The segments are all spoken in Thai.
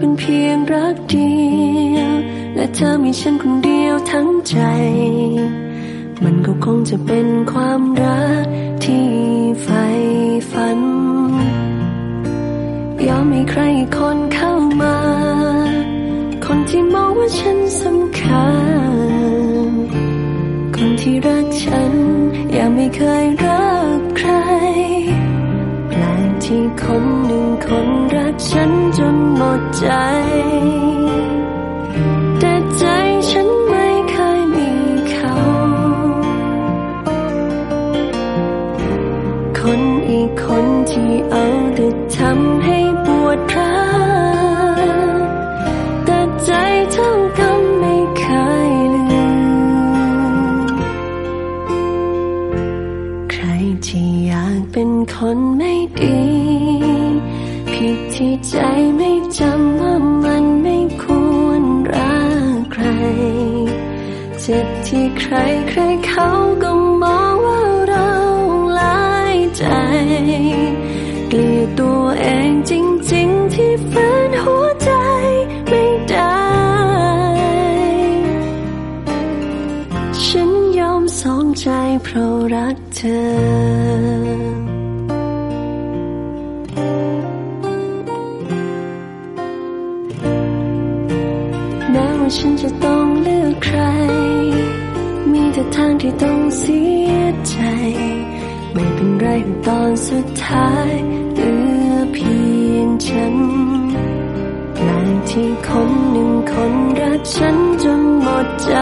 เป็นเพียงรักเดียว และเธอมีฉันคนเดียวทั้งใจ มันก็คงจะเป็นความรักที่ใฝ่ฝัน ยอมให้ใครคนเข้ามา คนที่มองว่าฉันสำคัญ คนที่รักฉันยังไม่เคยรักใคร แปลกที่คนหนึ่ง คนรักฉันจนหมดใจ ใครใครเขา ที่ต้องเสียใจ ไม่เป็นไรตอนสุดท้ายเหลือเพียงฉันแปลกที่คนหนึ่งคนรักฉันจนหมดใจ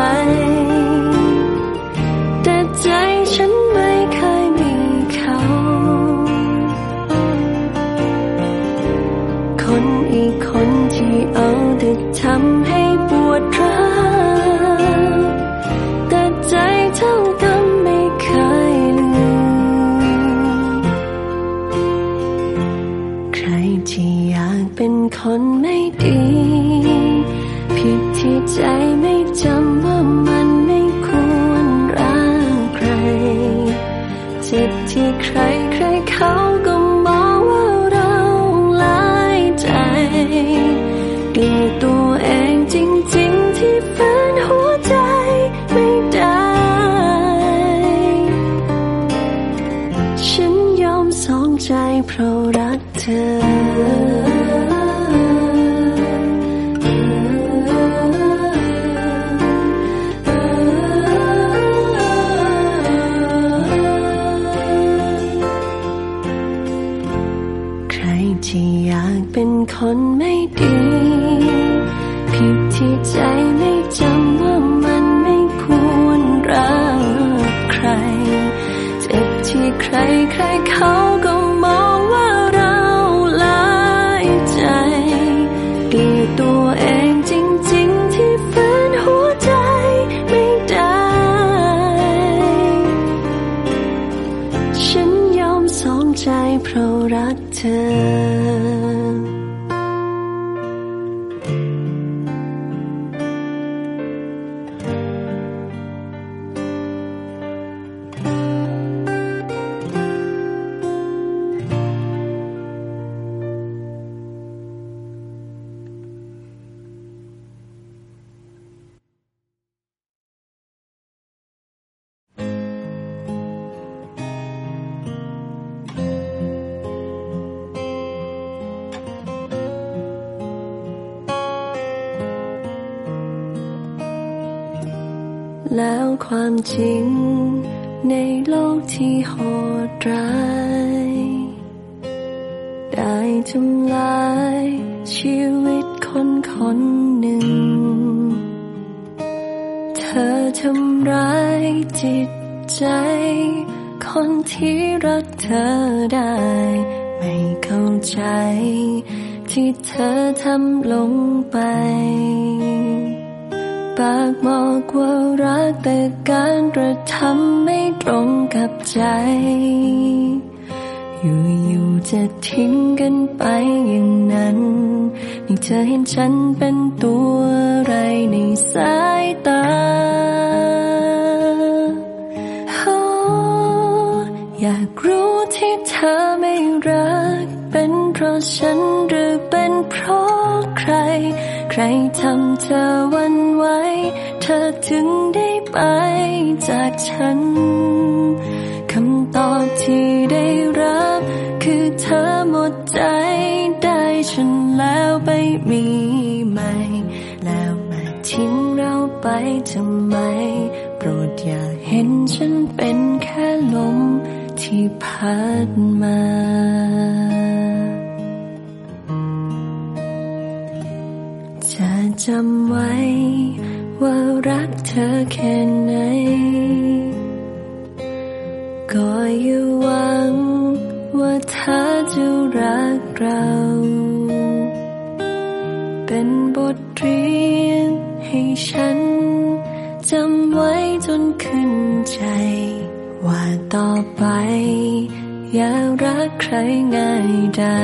ง่ายได้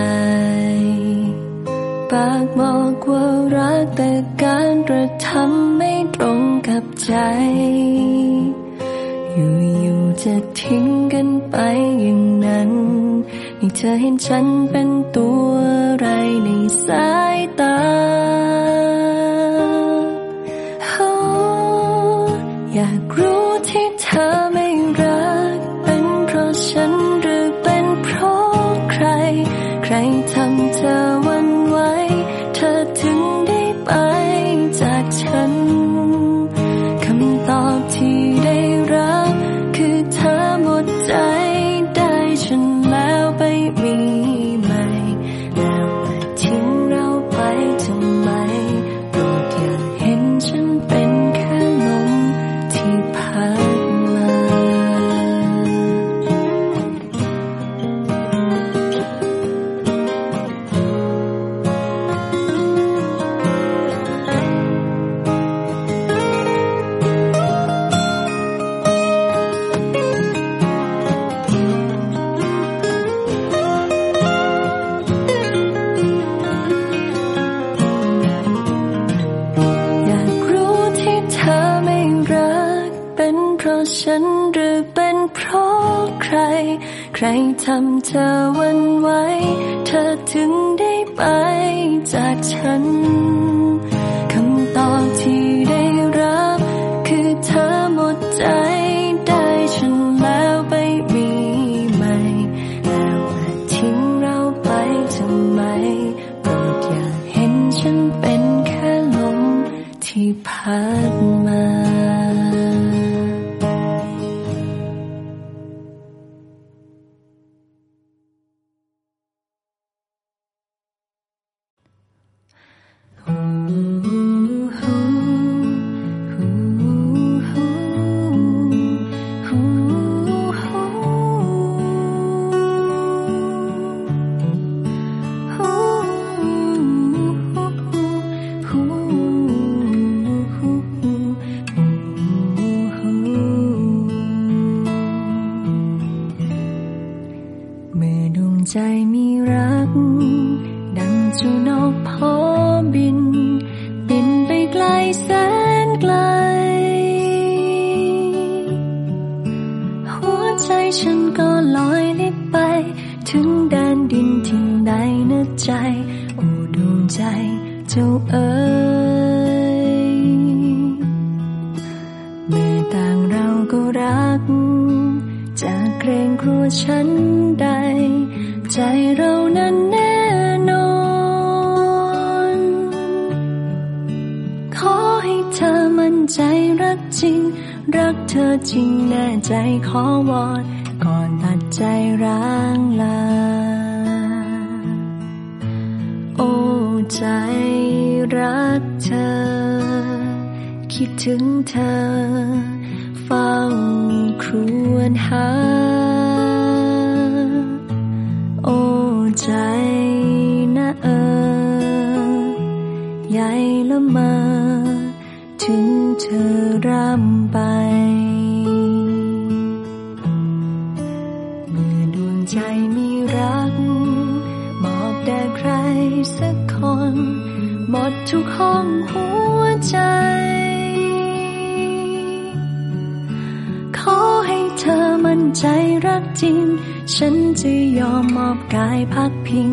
ปากบอกว่ารักแต่การกระทำไม่ตรงกับใจ อยู่ๆจะทิ้งกันไปอย่างนั้นนี่เธอเห็นฉันเป็นตัวอะไรในสายตา เธอวันไว้เธอถึง่นใจรักจริง รักเธอจริงแน่ใจขอวอนก่อนตัดใจร้างลา โอ้ใจรักเธอ คิดถึงเธอ เฝ้าครวญหา โอ้ใจนะเออใหญ่ละเมอ เธอร่ำไปเมื่อดวงใจมีรักมอบแด่ใครสักคน หมดทุกห้องหัวใจ ขอให้เธอมั่นใจรักจริง ฉันจะยอมมอบกายพักพิง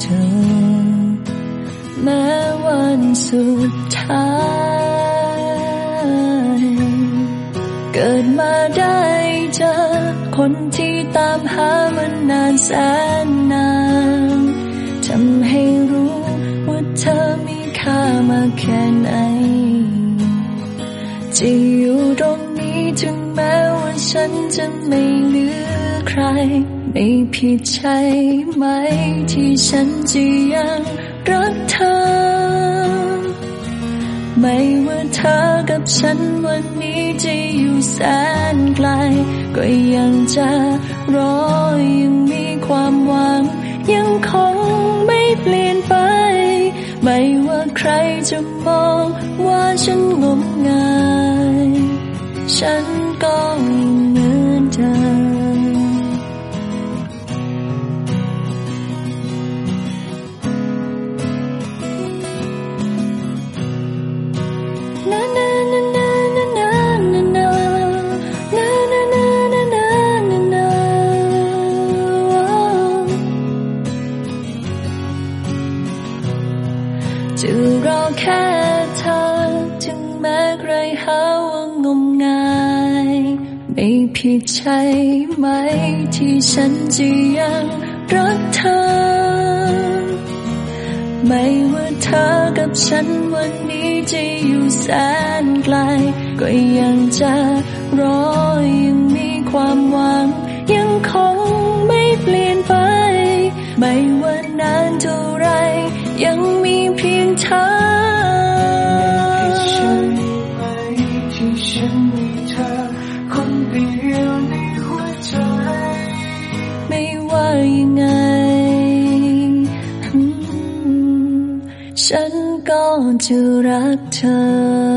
เธอ แม้วันสุดท้าย เกิดมาได้เจอคนที่ตามหามันนานแสนนานทำให้รู้ว่าเธอมีค่ามาแค่ไหนจะอยู่ตรงนี้ถึงแม้ว่าฉันจะไม่เหลือใคร ไม่ผิดใช่ไหม ที่ฉันจะยังรักเธอ ไม่ว่าเธอกับฉันวันนี้จะอยู่แสนไกล ก็ยังจะรอยังมีความหวัง ยังคงไม่เปลี่ยนไป ไม่ว่าใครจะมองว่าฉันงมงาย ฉันก็ ผิดใช่ไหม ที่ฉันจะยังรักเธอ ไม่ว่าเธอกับฉันวันนี้จะอยู่แสนไกล ก็ยังจะรอยังมีความหวัง ยังคงไม่เปลี่ยนไป ไม่ว่านานเท่าไร ยังมีเพียงเธอ จะรักเธอ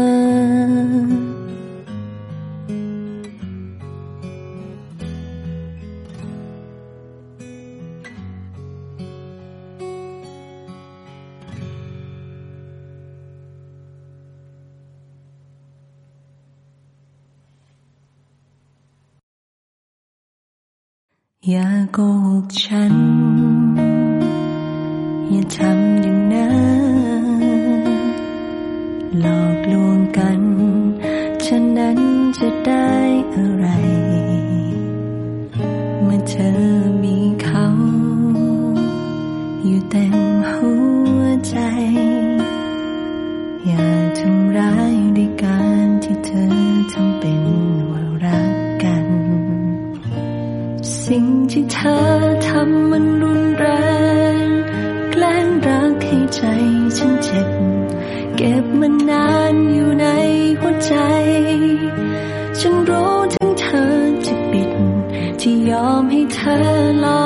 很老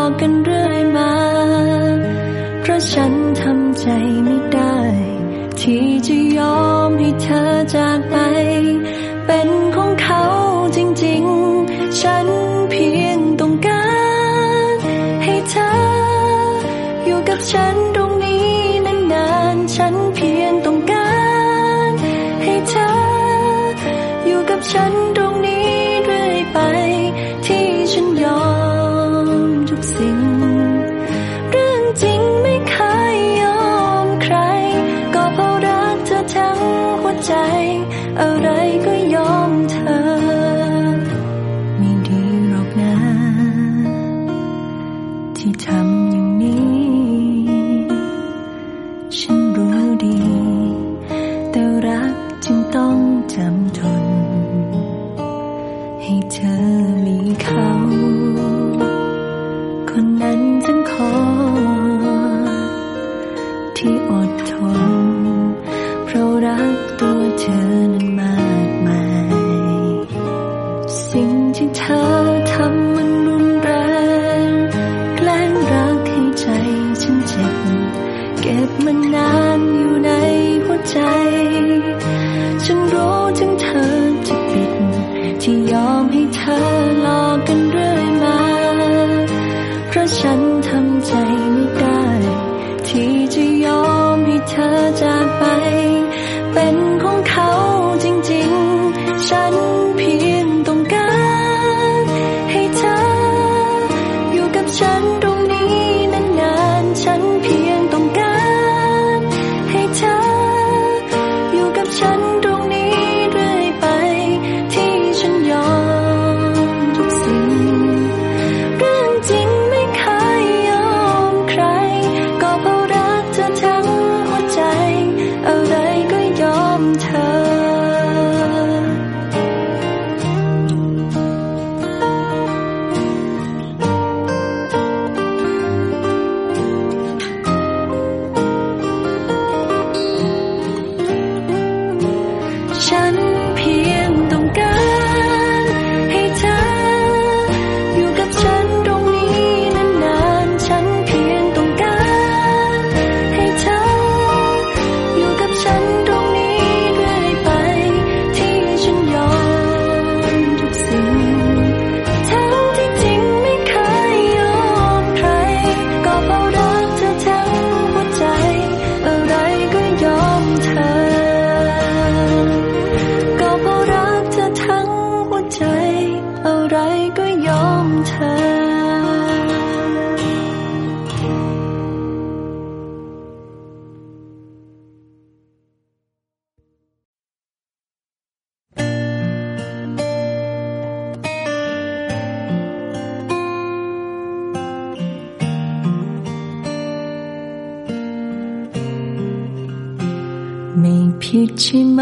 ผิดใช่ไหม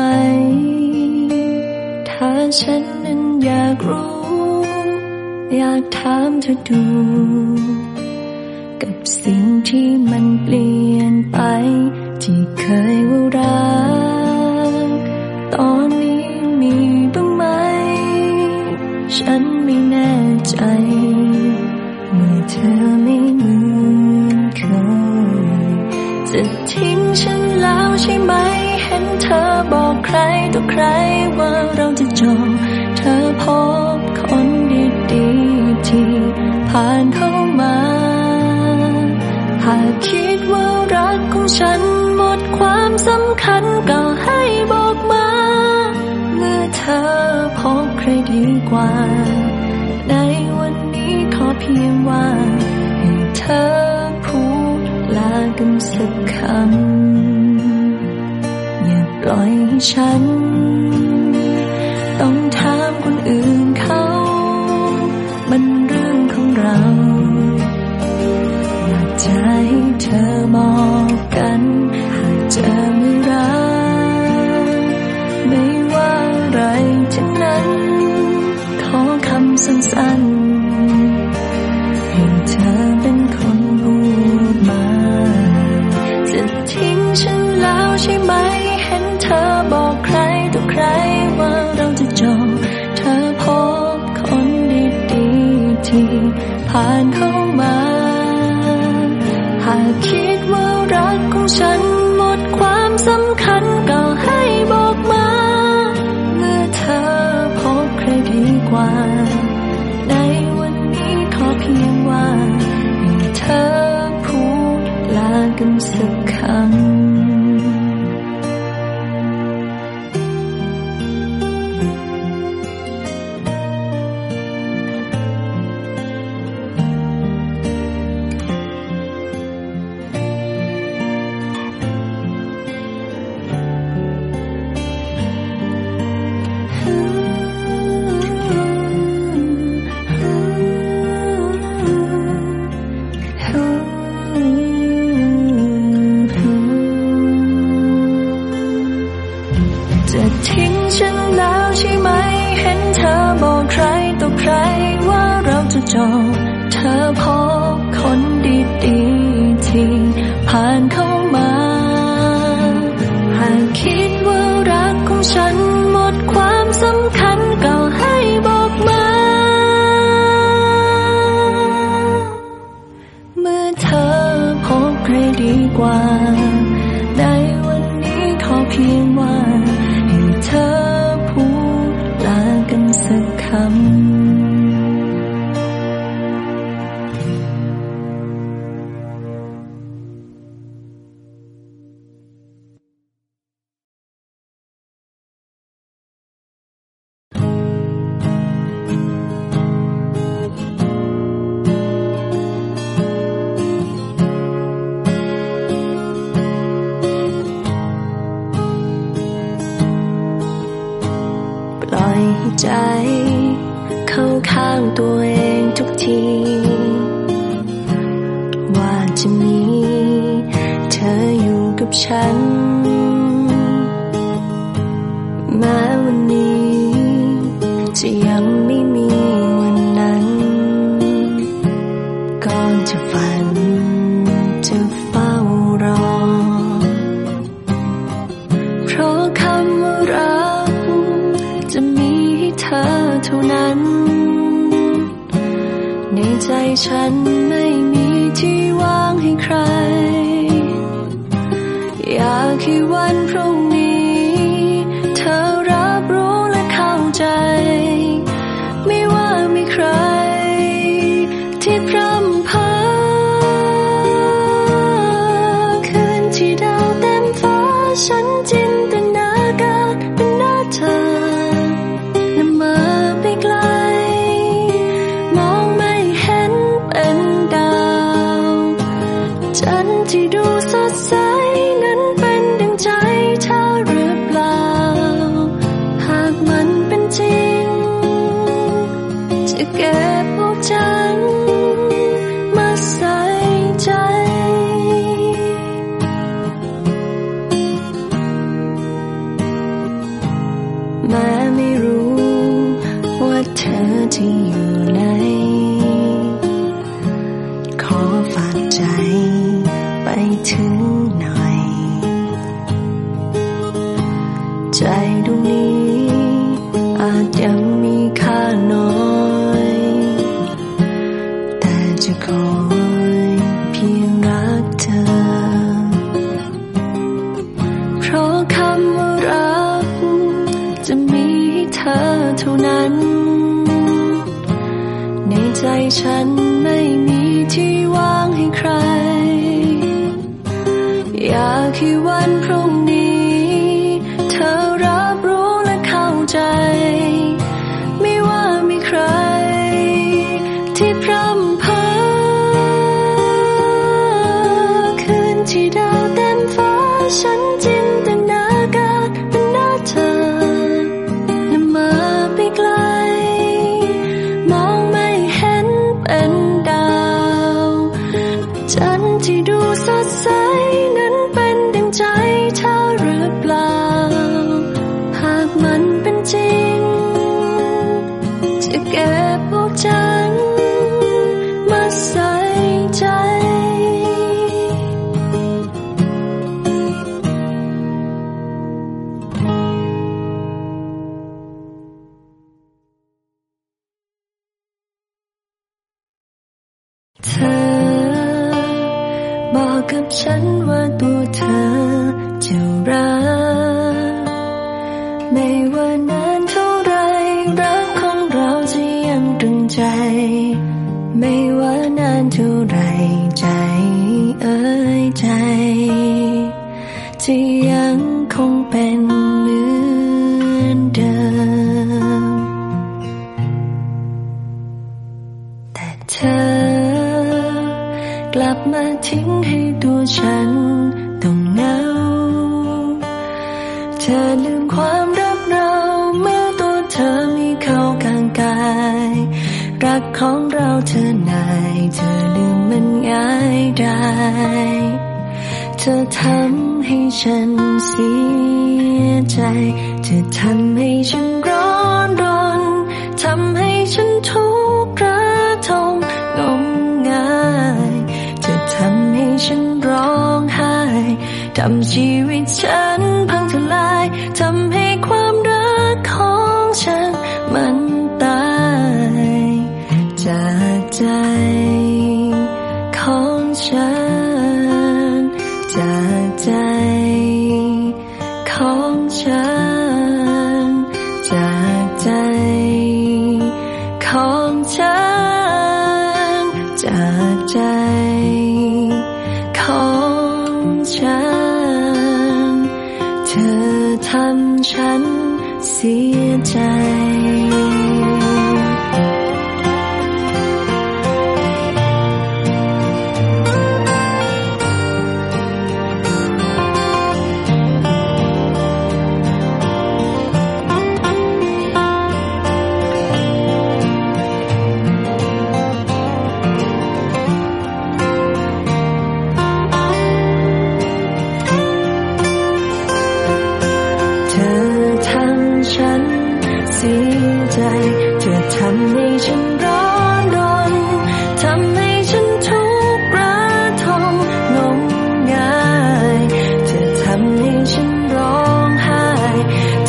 ถ้าฉันนั้นอยากรู้ อยากถามเธอดู กับสิ่งที่มันเปลี่ยนไป ที่เคยว่ารัก ตอนนี้มีบ้างไหม ฉันไม่แน่ใจเมื่อเธอไม่เหมือนเคยจะทิ้งฉันแล้วใช่ไหม ต่อใครว่าเราจะจบเธอพบคนดีๆที่ผ่านเข้ามา หากคิดว่ารักของฉันหมดความสำคัญก็ให้บอกมา เมื่อเธอพบใครดีกว่า ในวันนี้ขอเพียงว่าให้เธอพูดลากันสักคำ อย่าปล่อยให้ฉัน สำคัญเก่าให้บอกมา เมื่อเธอพบใครดีกว่า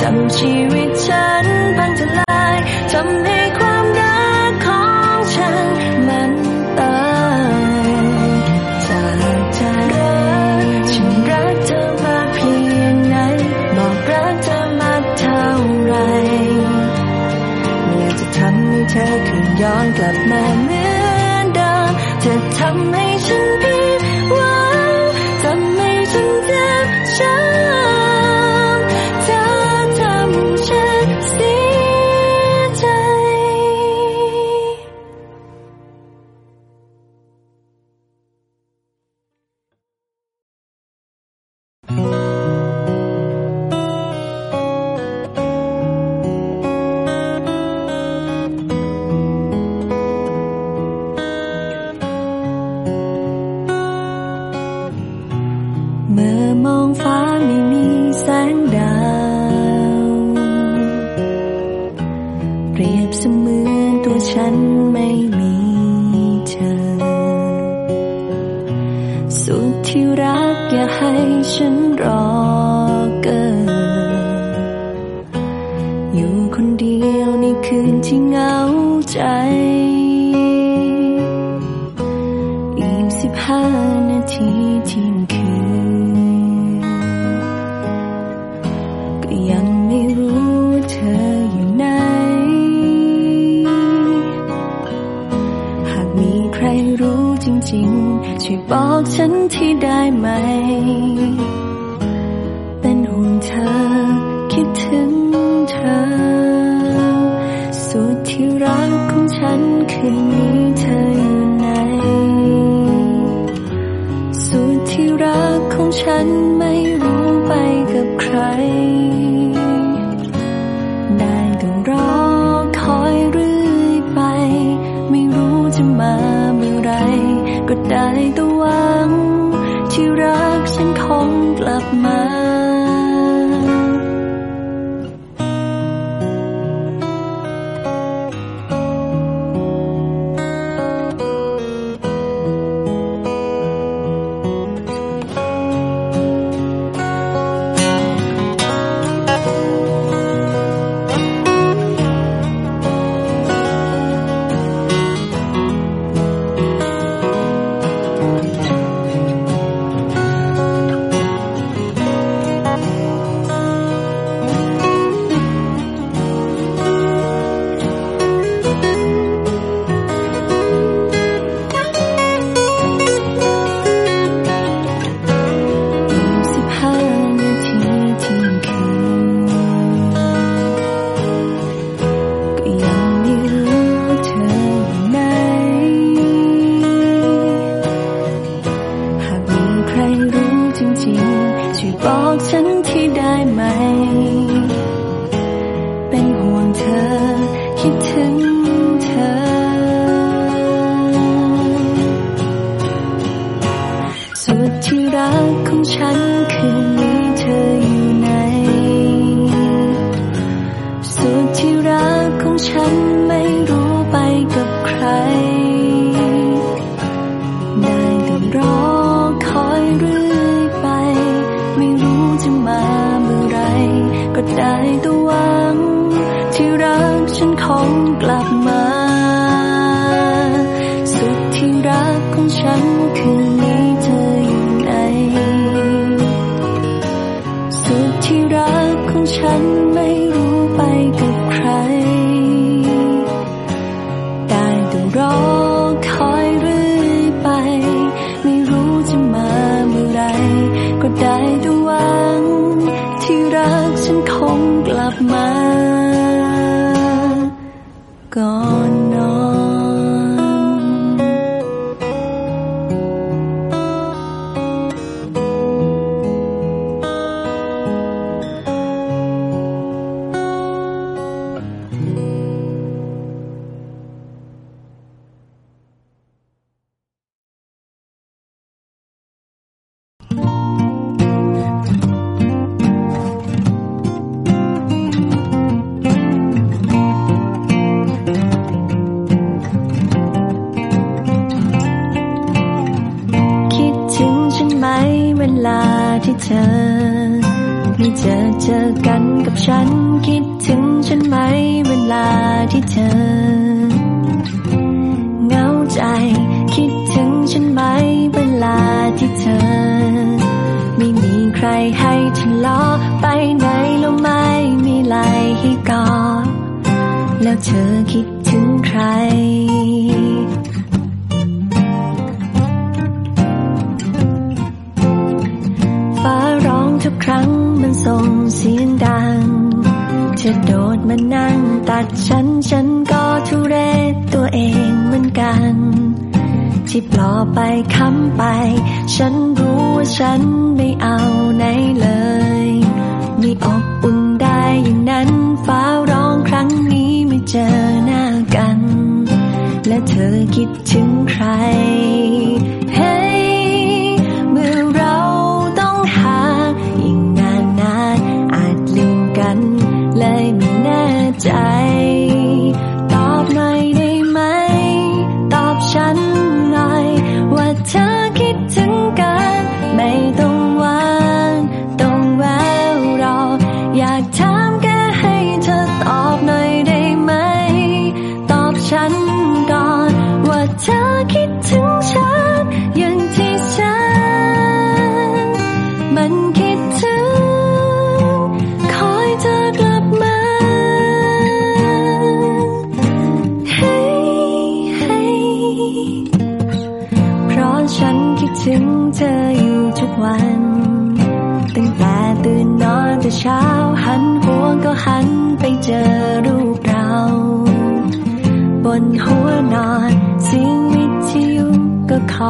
ทำชีวิตฉัน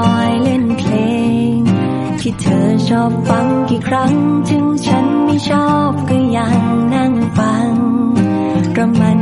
อยเล่นเพลง ที่เธอชอบฟังกี่ครั้ง ถึงฉันไม่ชอบก็ยังนั่งฟังเพระมัน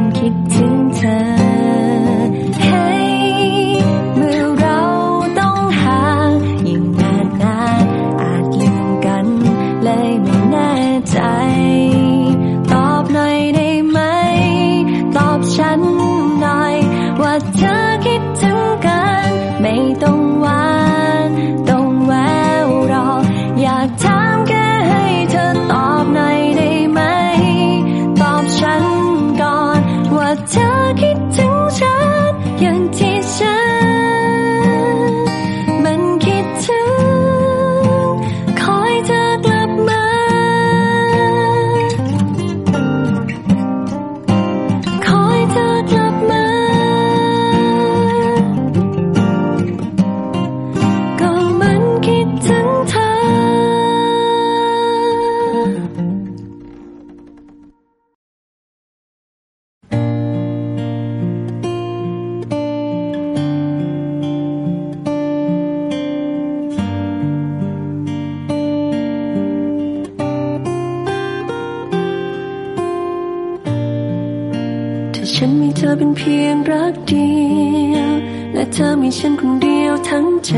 มีฉันคนเดียวทั้งใจ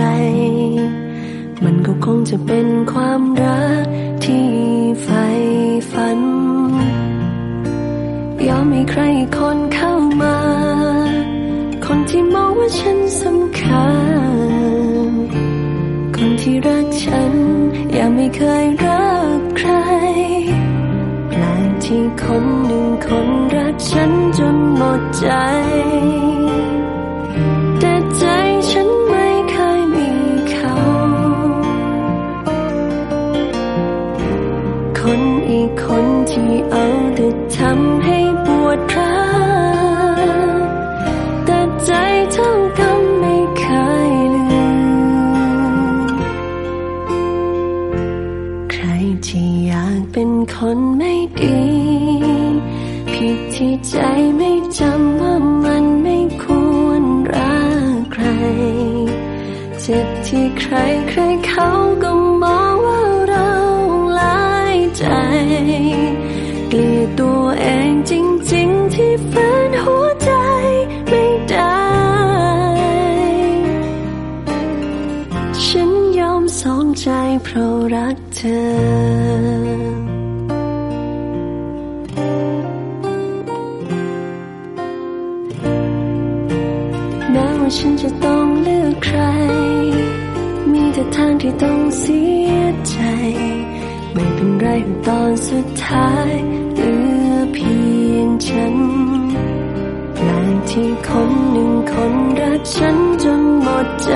มันก็คงจะเป็นความรักที่ใฝ่ฝัน ยอมให้ใครคนเข้ามา คนที่มองว่าฉันสำคัญ คนที่รักฉันยังไม่เคยรักใครแปลกที่คนหนึ่งคนรักฉันจนหมดใจ เจ็บที่ใครใครเขาก็มองว่าเราหลายใจเกลียดตัวเองจริง ๆ ที่ฝืนหัวใจไม่ได้ ฉันยอมสองใจเพราะรักเธอ ต้องเสียใจ ไม่เป็นไรตอนสุดท้ายเหลือเพียงฉันแปลกที่คนหนึ่งคนรักฉันจนหมดใจ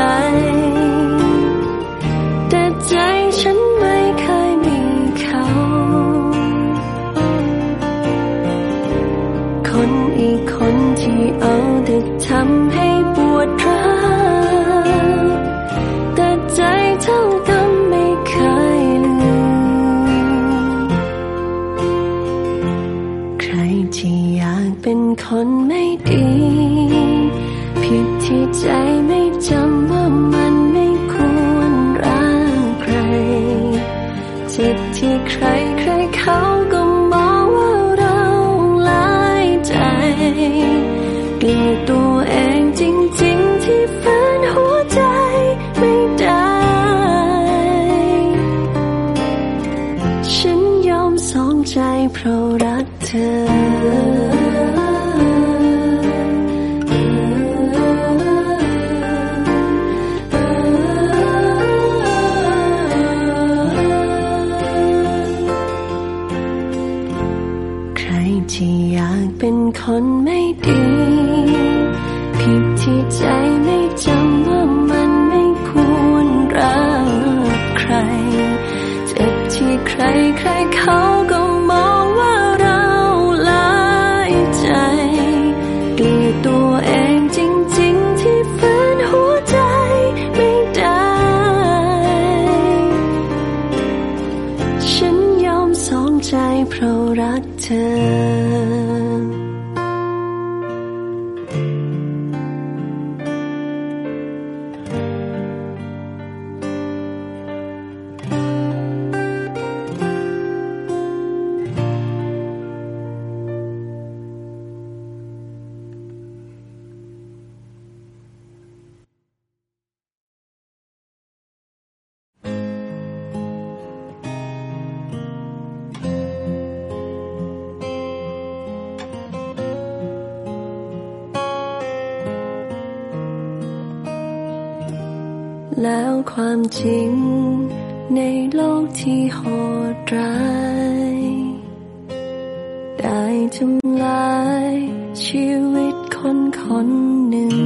ทำลายชีวิตคนคนหนึ่ง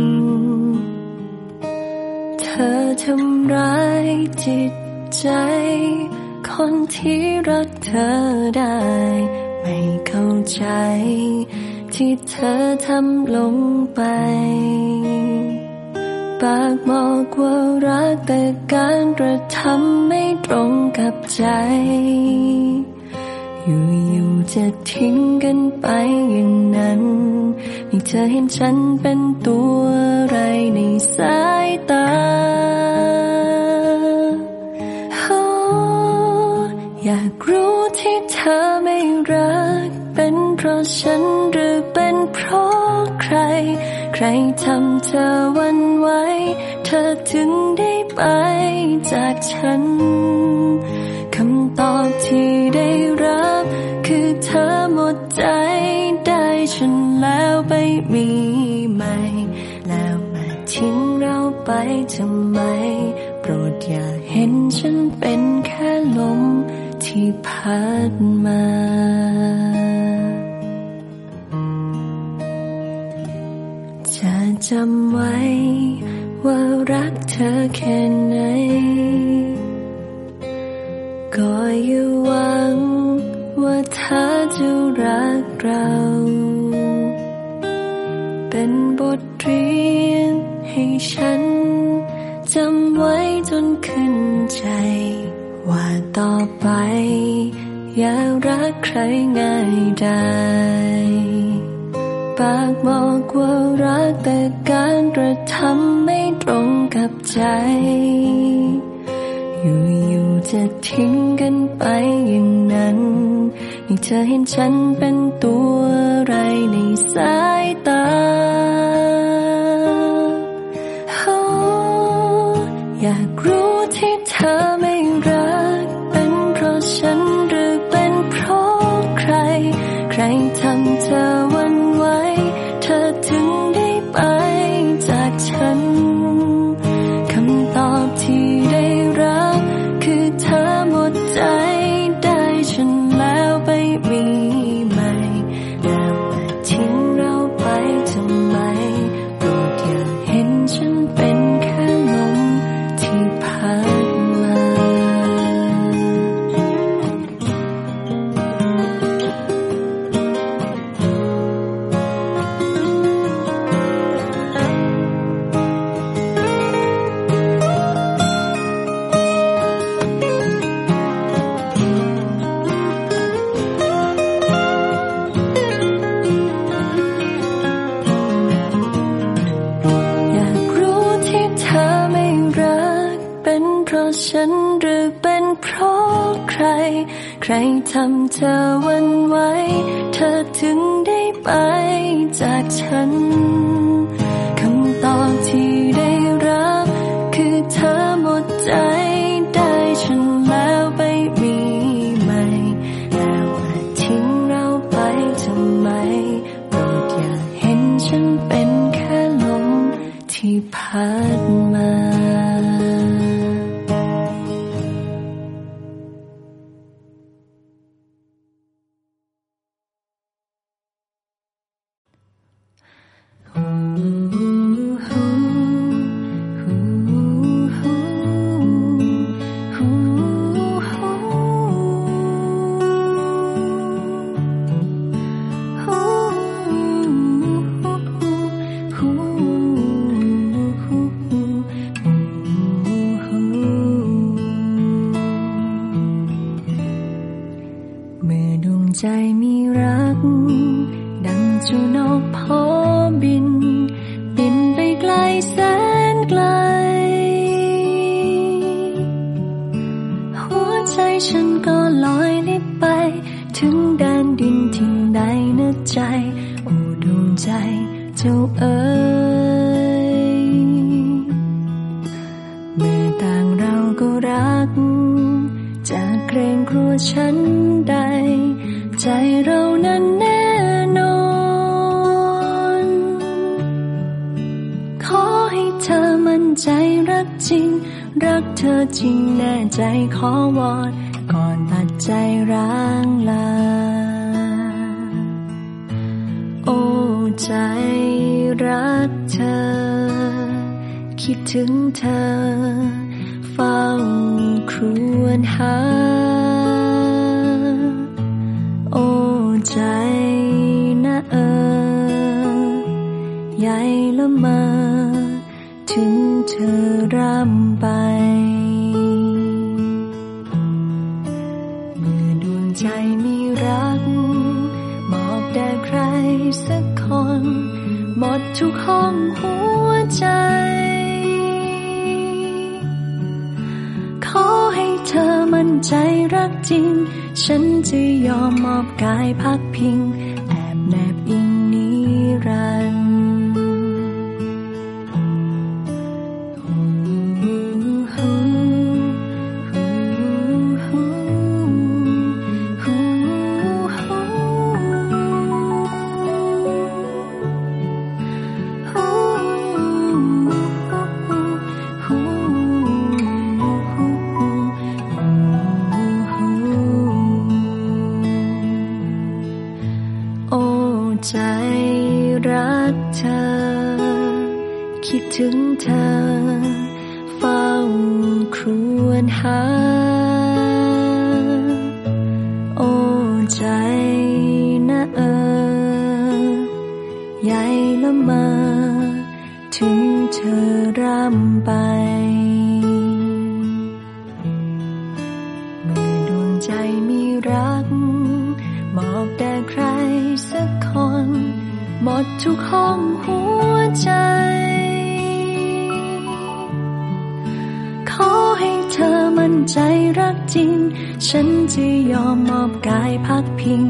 เธอทำร้ายจิตใจ คนที่รักเธอได้ ไม่เข้าใจ ที่เธอทำลงไป ปากบอกว่ารักแต่การกระทำไม่ตรงกับใจ อยู่ๆจะทิ้งกันไปอย่างนั้นให้เธอเห็นฉันเป็นตัวอะไรในสายตาโอ้อยากรู้ที่เธอไม่รัก เป็นเพราะฉันหรือเป็นเพราะใคร ใครทำเธอวันไหวเธอถึงได้ไปจากฉันคำตอบที่ ฉันแล้วไปมีใหม่ แล้วมาทิ้งเราไปทำไม โปรดอย่าเห็นฉันเป็นแค่ลมที่พัดมาจะจำไว้ ว่ารักเธอแค่ไหน ก็อย่าหวังว่าเธอจะรักเรา เป็นบทเรียนให้ฉันจำไว้จนขึ้นใจ ว่าต่อไป อย่ารักใครง่ายได้ปากบอกว่ารักแต่การกระทำไม่ตรงกับใจ อยู่ๆจะทิ้งกันไปอย่างนั้นนี่เธอเห็นฉันเป็นตัวอะไรในสายตา ฉันหรือเป็นเพราะใคร ใครทำเธอวันไวเธอถึงได้ไปจากฉันคำตอบที่ได้รับ คือเธอหมดใจได้ฉันแล้วไปมีใหม่ แล้วทิ้งเราไปทำไมโปรดอย่าเห็นฉันเป็นแค่ลมที่พัด ถึงเธอ เฝ้าครวญหา ฉันจะยอมมอบกายพักพิง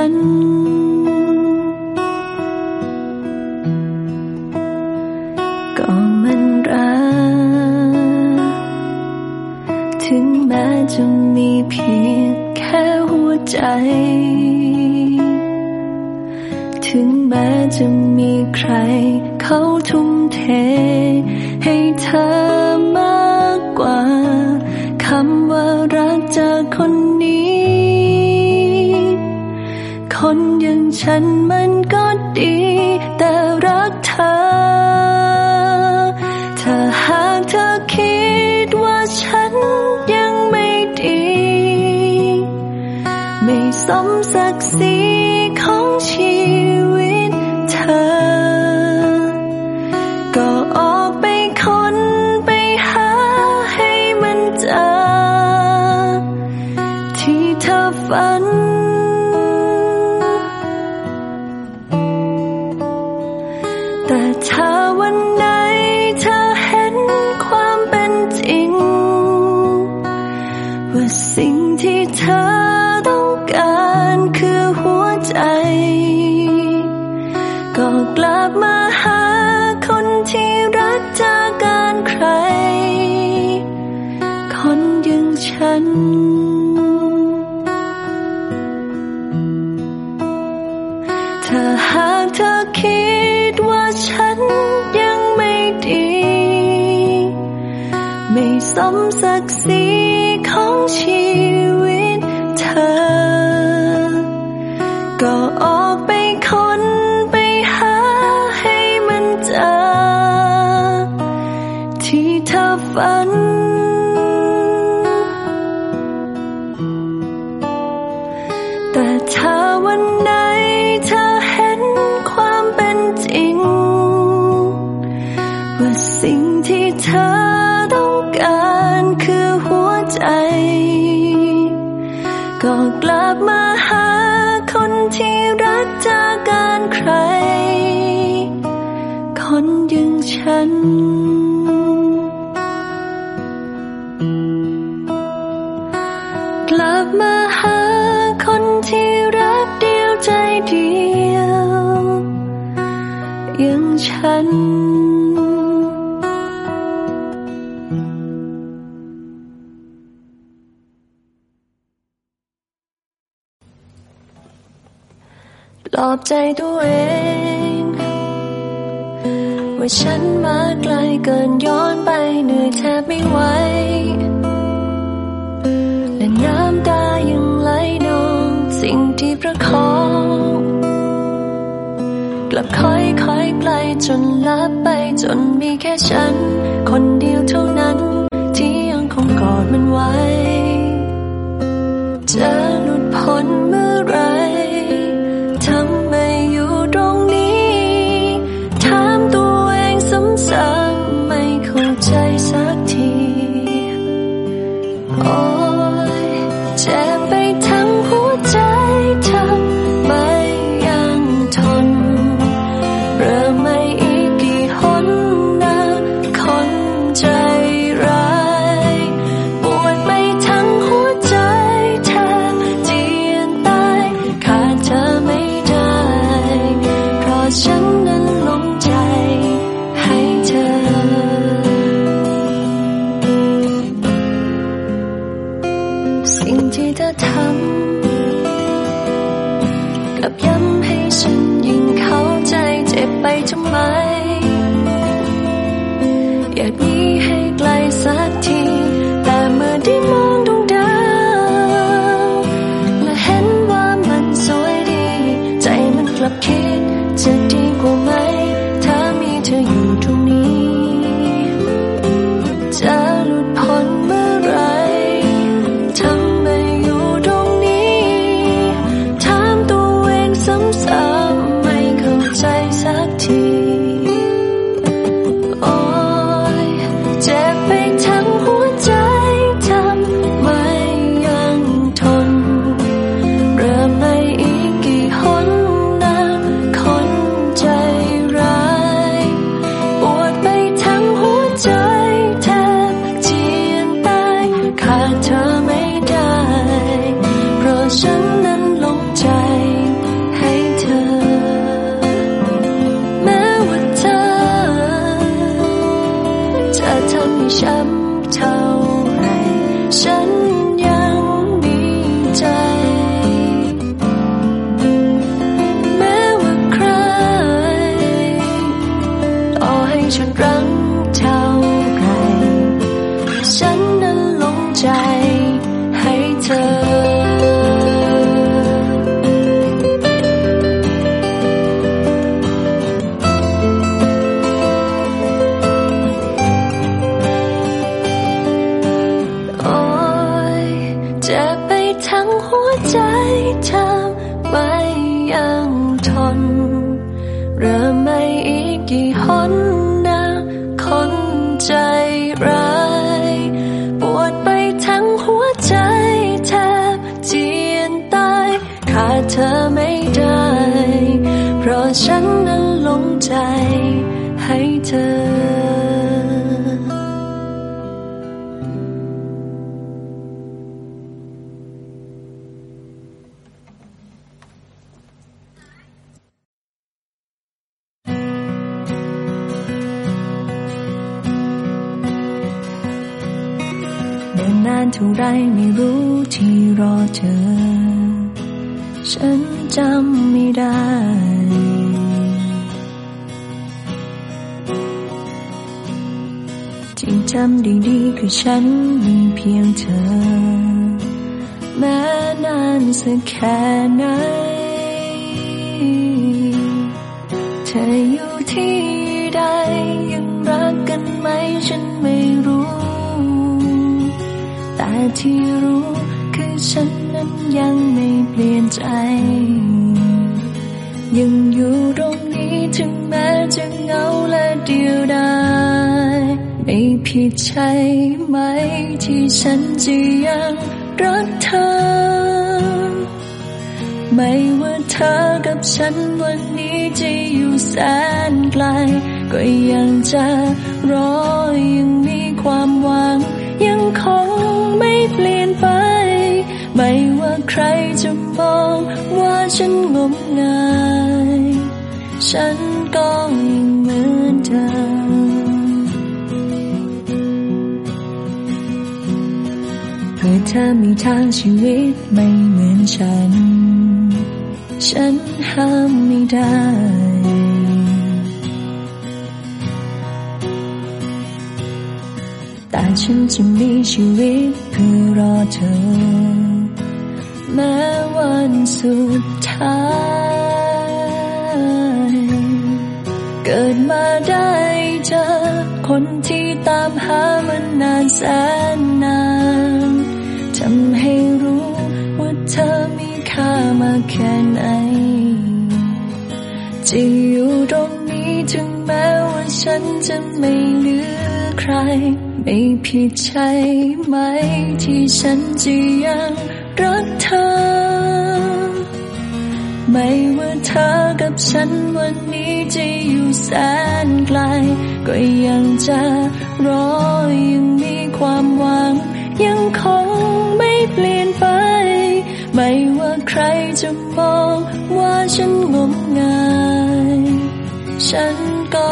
ัน ก็มันรัก ถึงแม้จะมีผิดแค่หัวใจ ถึงแม้จะมีใครเขาทุ่มเท ฉันมันก็ดี แต่รักเธอ ถ้าหากเธอคิดว่าฉันยังไม่ดี ไม่สมศักดิ์ศรี some succeed. อบใจตัวเอง ว่าฉันมาไกลเกินย้อนไปเหนื่อยแทบไม่ไหว และน้ำตายังไหลนองสิ่งที่ประคอง กลับค่อยค่อยไกลจนลับไปจนมีแค่ฉัน คนเดียวเท่านั้น ที่ยังคงกอดมันไว้ จะหลุดพ้นเมื่อไร เท่าไรไม่รู้ที่รอเธอ ฉันจำไม่ได้ ที่จำดีๆคือฉันมีเพียงเธอ แม้นานสักแค่ไหน เธออยู่ที่ ที่รู้คือฉันนั้นยังไม่เปลี่ยนใจ ยังอยู่ตรงนี้ถึงแม้จะเหงาและเดียวดายไม่ผิดใช่ไหมที่ฉันจะยังรักเธอ ไม่ว่าเธอกับฉันวันนี้จะอยู่แสนไกล ก็ยังจะรอยังมีความหวังยังคง ครจะมองว่าฉันงมงาย ฉันก็ยังเหมือนเดิมเพื่อเธอมีทางชีวิตไม่เหมือนฉัน ฉันห้ามไม่ได้แต่ฉันจะมีชีวิตเพื่อรอเธอ แม้วันสุดท้าย เกิดมาได้เจอ คนที่ตามหามานนานแสนนานทำให้รู้ว่าเธอมีค่ามาแค่ไหนจะอยู่ตรงนี้ถึงแม้ว่าฉันจะไม่เหลือใคร ไม่ผิดใช่ไหมที่ฉันจะยัง ไม่ว่าเธอกับฉันวันนี้จะอยู่แสนไกล ก็ยังจะรอยังมีความหวัง ยังคงไม่เปลี่ยนไป ไม่ว่าใครจะมองว่าฉันงมงาย ฉันก็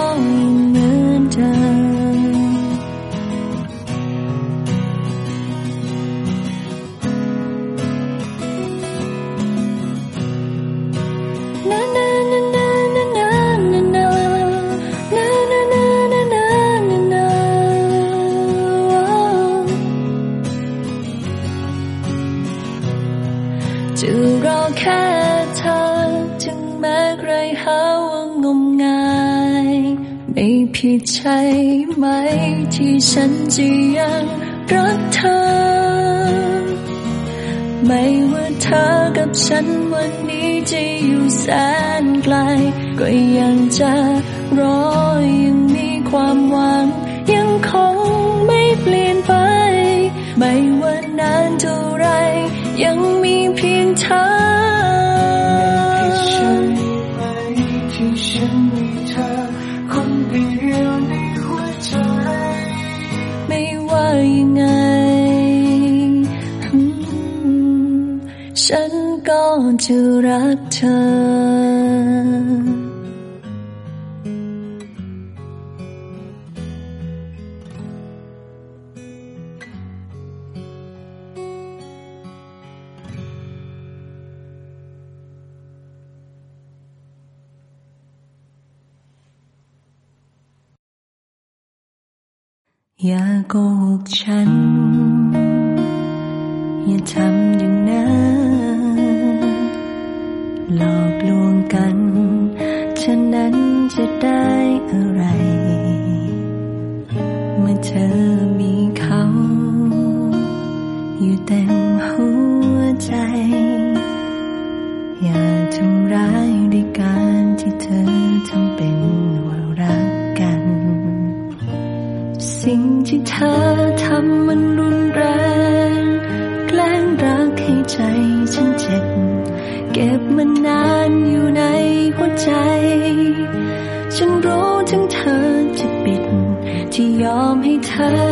ไม่ผิดใช่ไหม ที่ฉันจะยังรักเธอ ไม่ว่าเธอกับฉันวันนี้จะอยู่แสนไกล ก็ยังจะรอยังมีความหวัง ยังคงไม่เปลี่ยนไป ไม่ว่านานเท่าไร ยังมีเพียงเธอ chiurata Nhà cột chắn ที่เธอทำมันรุนแรง แกล้งรักให้ใจฉันเจ็บ เก็บมันนานอยู่ในหัวใจ ฉันรู้ถึงเธอจะปิด ที่ยอมให้เธอ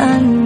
ำ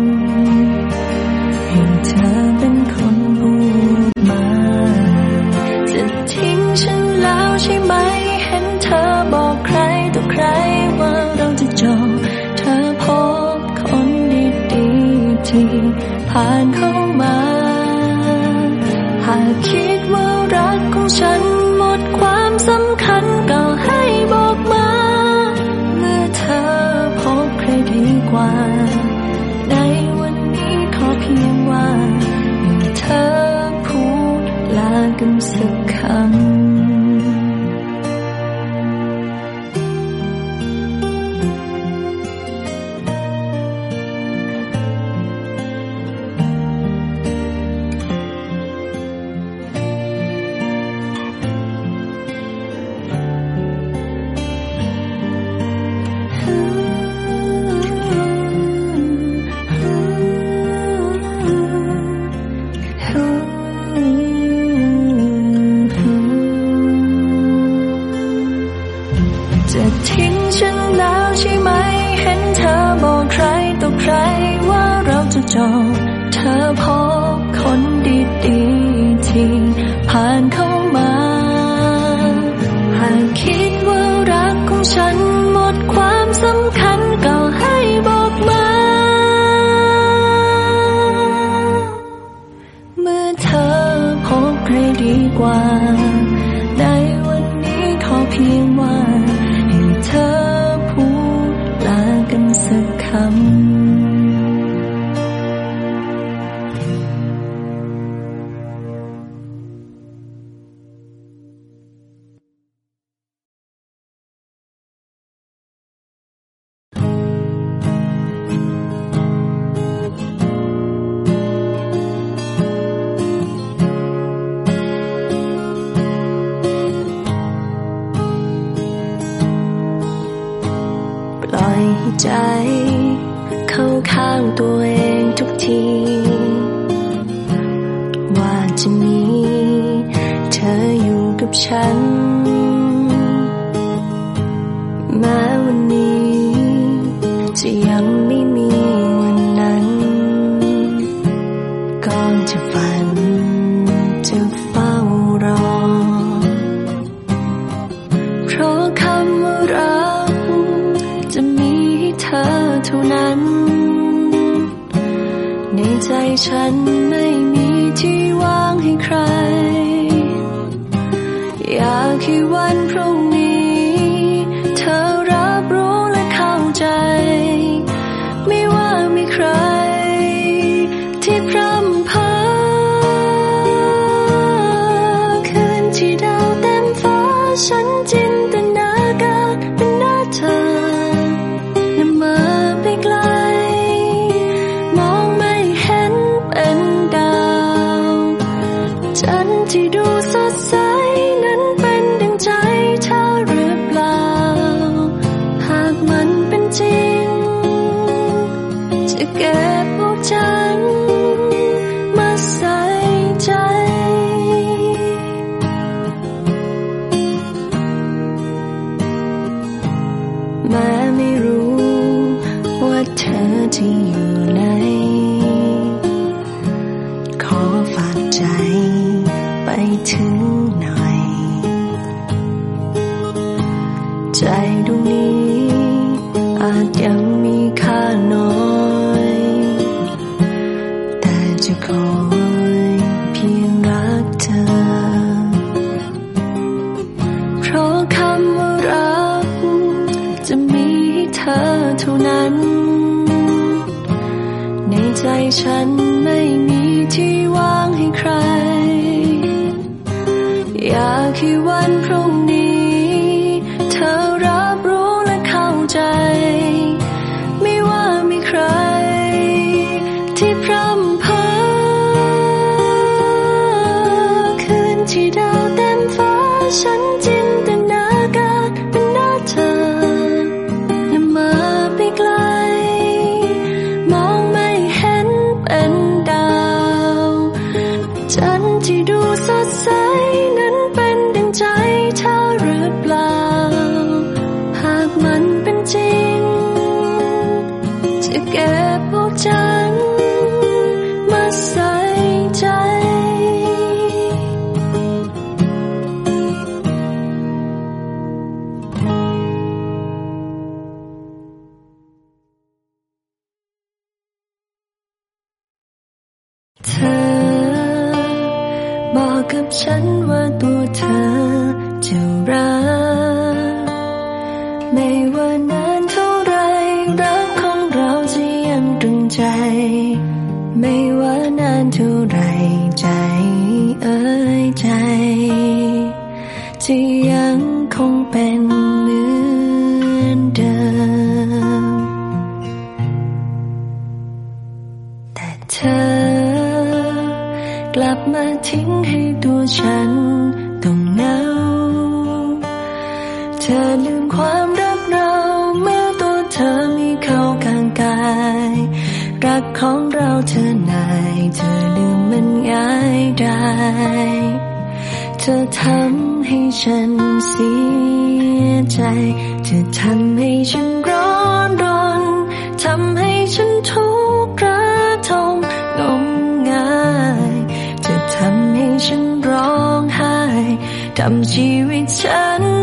ทำชีวิตฉัน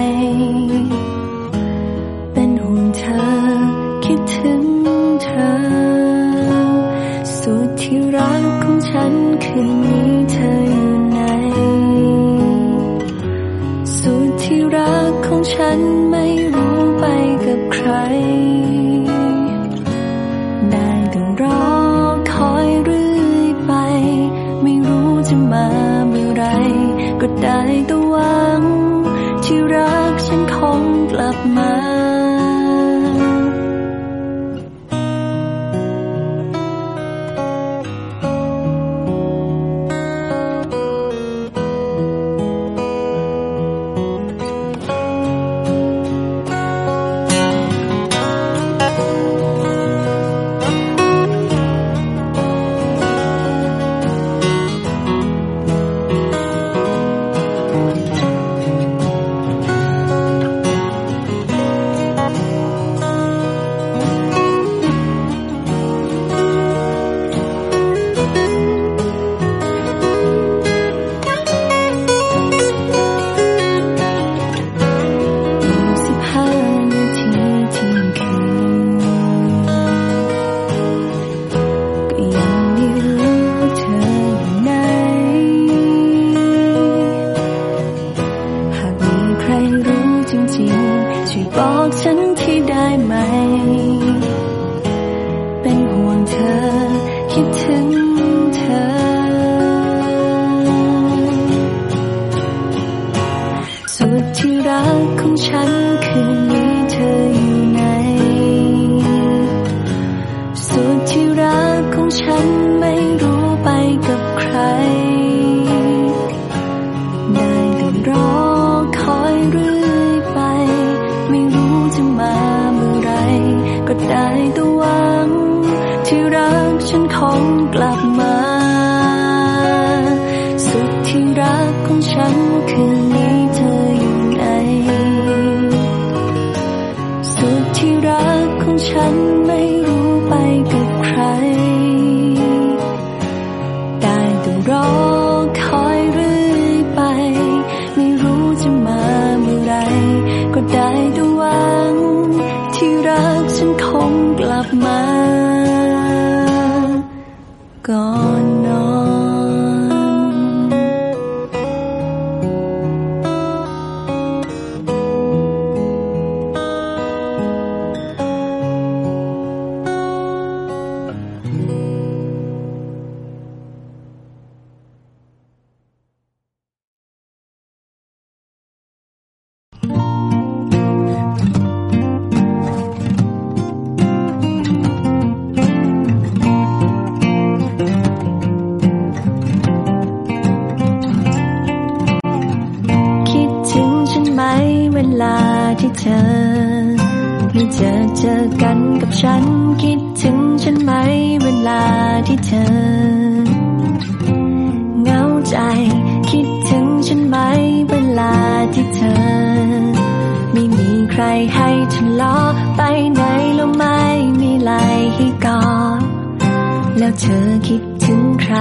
pain. ที่เธอ ไม่เจอเจอกันกับฉัน คิดถึงฉันไหมเวลาที่เธอเหงาใจ คิดถึงฉันไหมเวลาที่เธอ ไม่มีใครให้ฉันล้อไปไหนแล้วไม่มีไหลให้กอดแล้วเธอคิดถึงใคร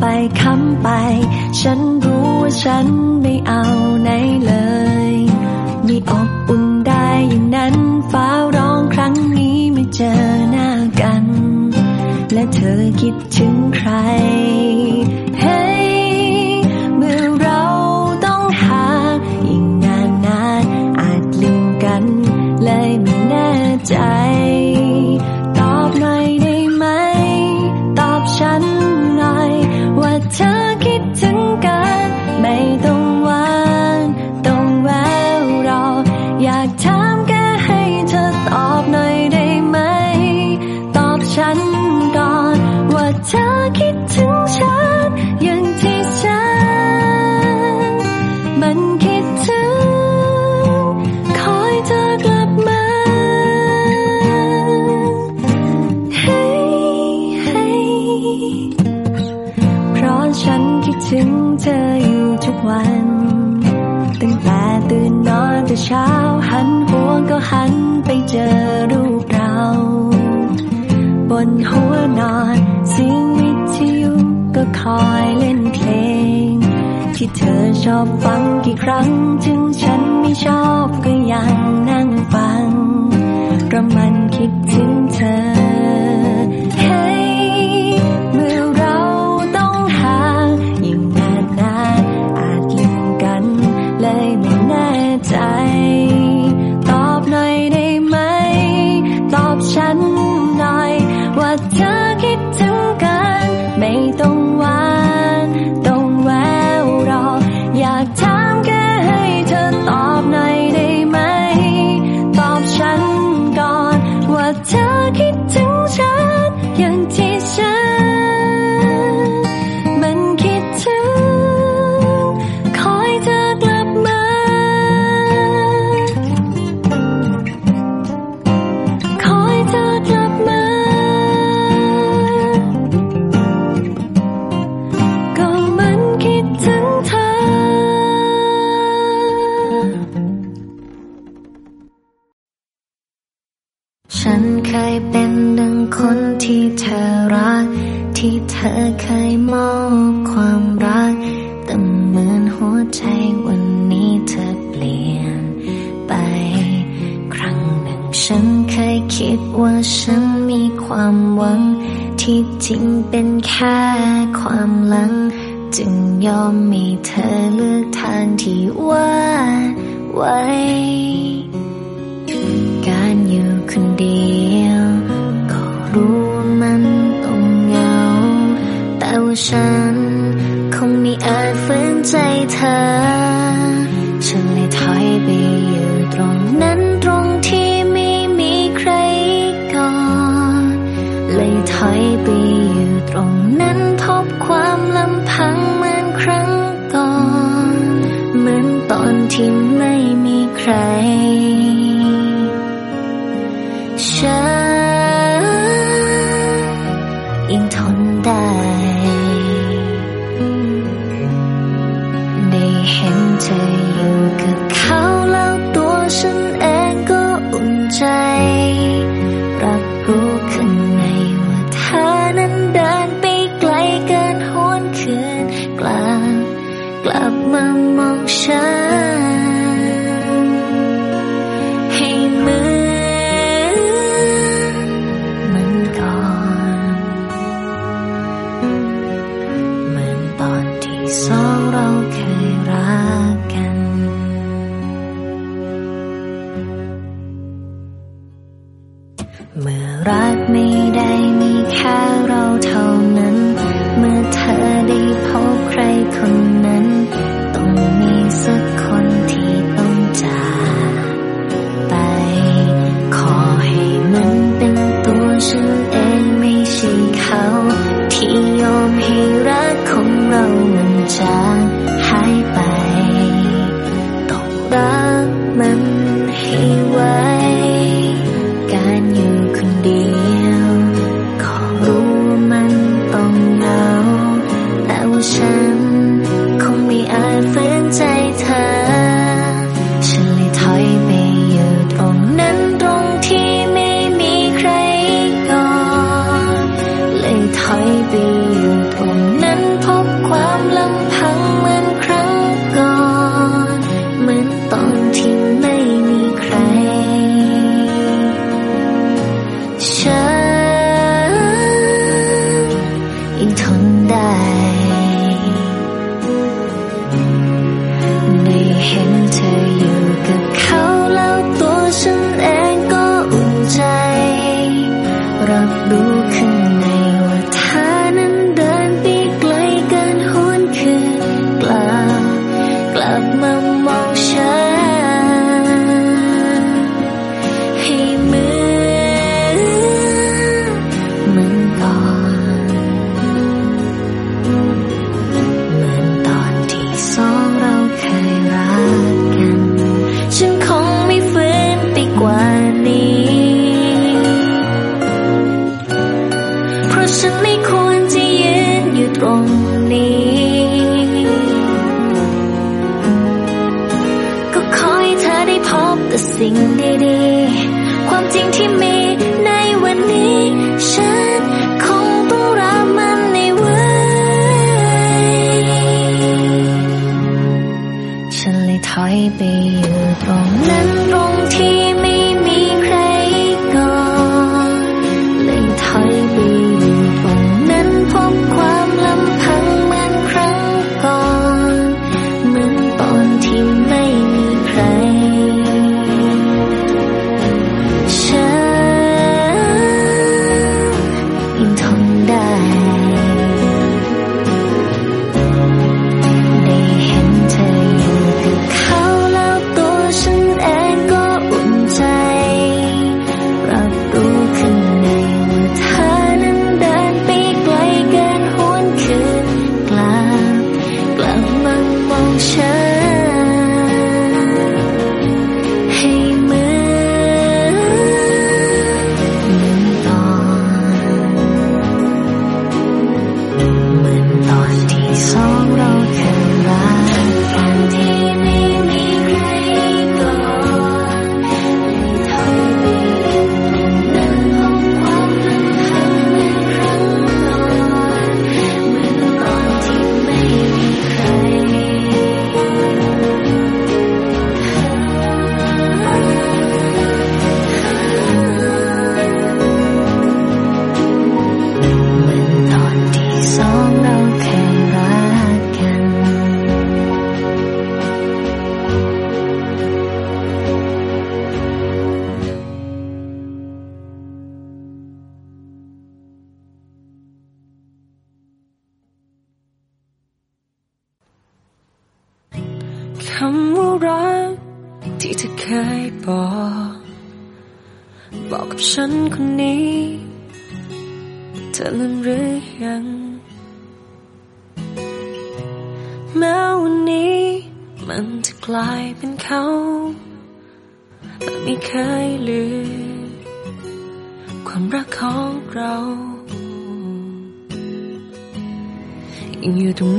ไปค้ำไป ฉันรู้ว่าฉันไม่เอาไหนเลย ไม่อบอุ่นได้อย่างนั้น ฟ้าร้องครั้งนี้ไม่เจอหน้ากัน และเธอคิดถึงใคร หัวนอนสิ่งวิทยุก็คอยเล่นเพลง ที่เธอชอบฟังกี่ครั้งจึงฉันไม่ชอบก็ยังนั่งฟังเพระมัน ธอเคยมองความรักแต่เหมือนหัวใจวันนี้เธอเปลี่ยนไป ครั้งหนึ่งฉันเคยคิดว่าฉันมีความหวัง ที่จริงเป็นแค่ความหลัง จึงยอมให้เธอเลือกทางที่ว่าไว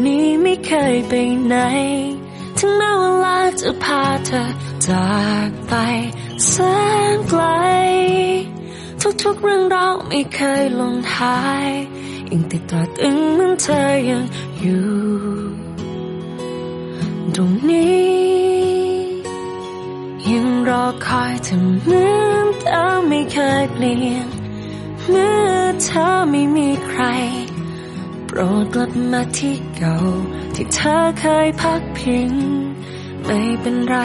นี้ไม่เคยไปไหน ถึงแม้เวลาจะพาเธอจากไปแสนไกล ทุกๆเรื่องราวไม่เคยหลงหายยังติดตราตึงเหมือนเธอยังอยู่ตรงนี้ยังรอคอยเธอเหมือนเดิมไม่เคยเปลี่ยนเมื่อเธอไม่มีใคร โปรดกลับมาที่เก่า ที่เธอเคยพักพิง ไม่เป็นไร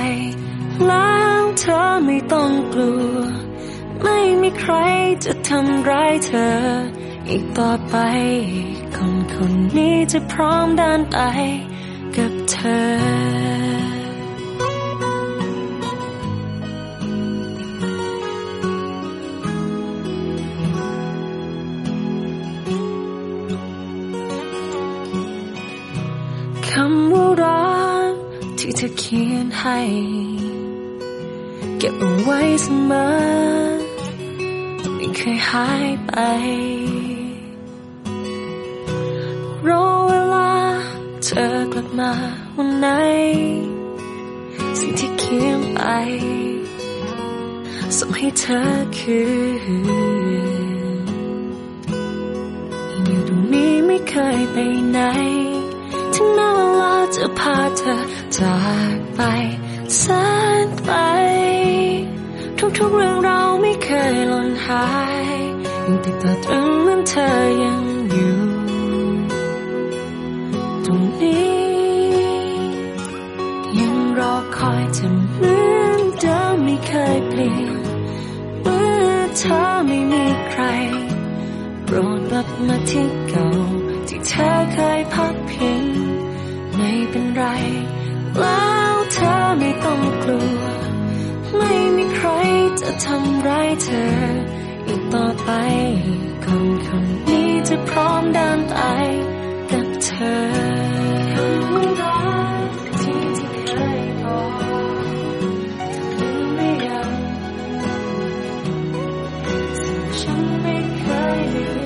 แล้วเธอไม่ต้องกลัว ไม่มีใครจะทำร้ายเธอ อีกต่อไป คนคนนี้จะพร้อมเดินไปกับเธอ ขียนให้ เก็บเอาไว้เสมอไม่เคยหายไป รอเวลาเธอกลับมาวันไหน สิ่งที่เขียนไปส่งให้เธอคืนอยู่ตรงนี้ไม่เคยไปไหน ถึงแม้เวลาจะพาเธอ จากไปแสนไกลทุกๆเรื่องเราไม่เคยหล่นหายยังติดต่อตรึงเหมือนเธอยังอยู่ ตรงนี้ ยังรอคอยเธอเหมือนเดิมไม่เคยเปลี่ยนเมื่อเธอไม่มีใครโปรดกลับมาที่เก่าที่เธอเคยพักพิงไม่เป็นไร แล้วเธอไม่ต้องกลัว ไม่มีใครจะทำร้ายเธอ อีกต่อไป คนคนนี้จะพร้อมเดินไปกับเธอันไม่เคยลืม